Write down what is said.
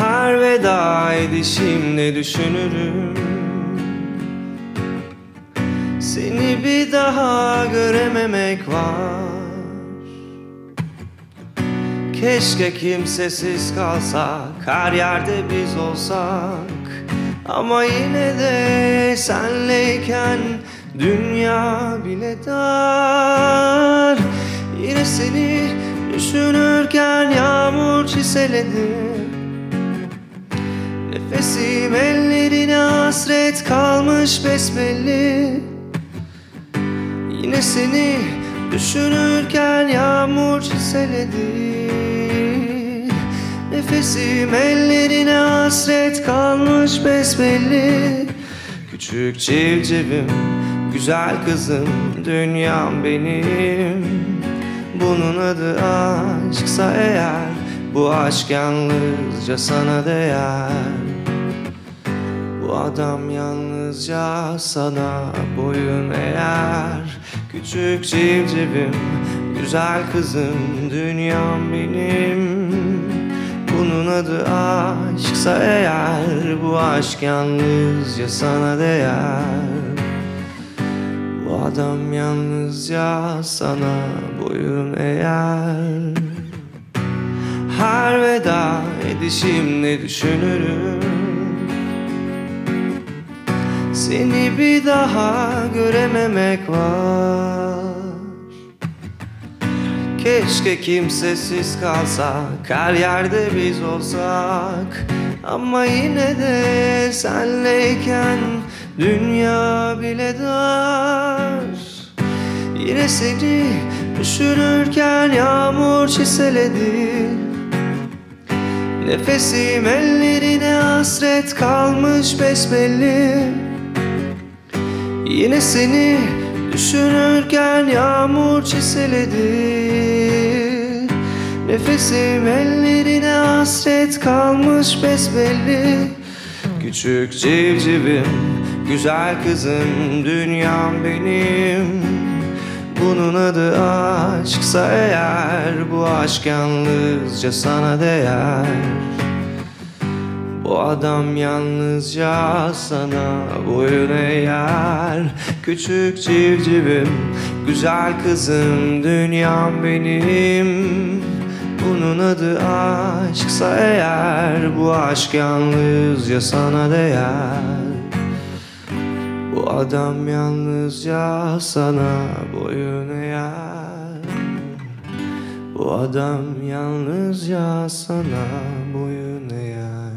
Her veda edişimde düşünürüm. Seni bir daha görememek var. Keşke kimsesiz kalsak Her yerde biz olsak. Ama yine de senleyken Dünya bile dar. Yine seni düşünürken Yağmur çiseledi Nefesim ellerine hasret kalmış besbelli. Yine seni düşünürken yağmur çiseledi Nefesim ellerine hasret kalmış besbelli. Küçük civcivim, güzel kızım, dünyam benim. Bunun adı aşksa eğer Bu aşk yalnızca sana değer adam yalnızca sana boyun eğer. Küçük civcivim, güzel kızım, dünyam benim. Bunun adı aşksa eğer Bu aşk yalnızca sana değer. Bu adam yalnızca sana boyun eğer. Her veda edişimde düşünürüm seni bir daha görememek var. Keşke kimsesiz kalsak Her yerde biz olsak. Ama yine de senleyken Dünya bile dar. Yine seni düşünürken Yağmur çiseledi. Nefesim ellerine hasret kalmış besbelli Yine seni düşünürken yağmur çiseledi. Nefesim ellerine hasret kalmış besbelli. Küçük civcivim, güzel kızım, dünyam benim. Bunun adı aşksa eğer Bu aşk yalnızca sana değer adam yalnızca sana boyun eğer. Küçük civcivim, güzel kızım, dünyam benim. Bunun adı aşksa eğer Bu aşk yalnızca sana değer. Bu adam yalnızca sana boyun eğer. Bu adam yalnızca sana boyun eğer